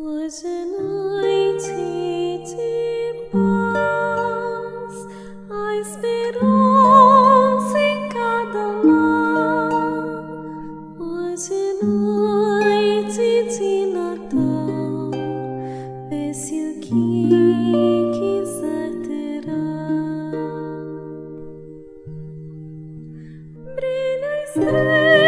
Hoje noite de paz, a esperança em cada lar. Hoje noite de Natal, vê se o que quiser terá. Brilha a estrela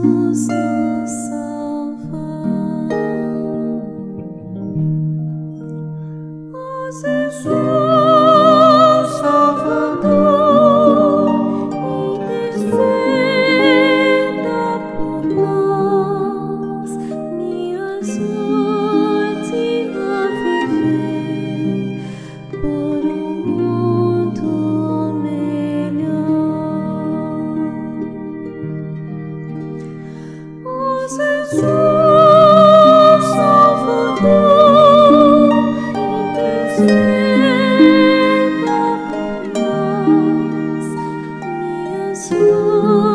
Jesus so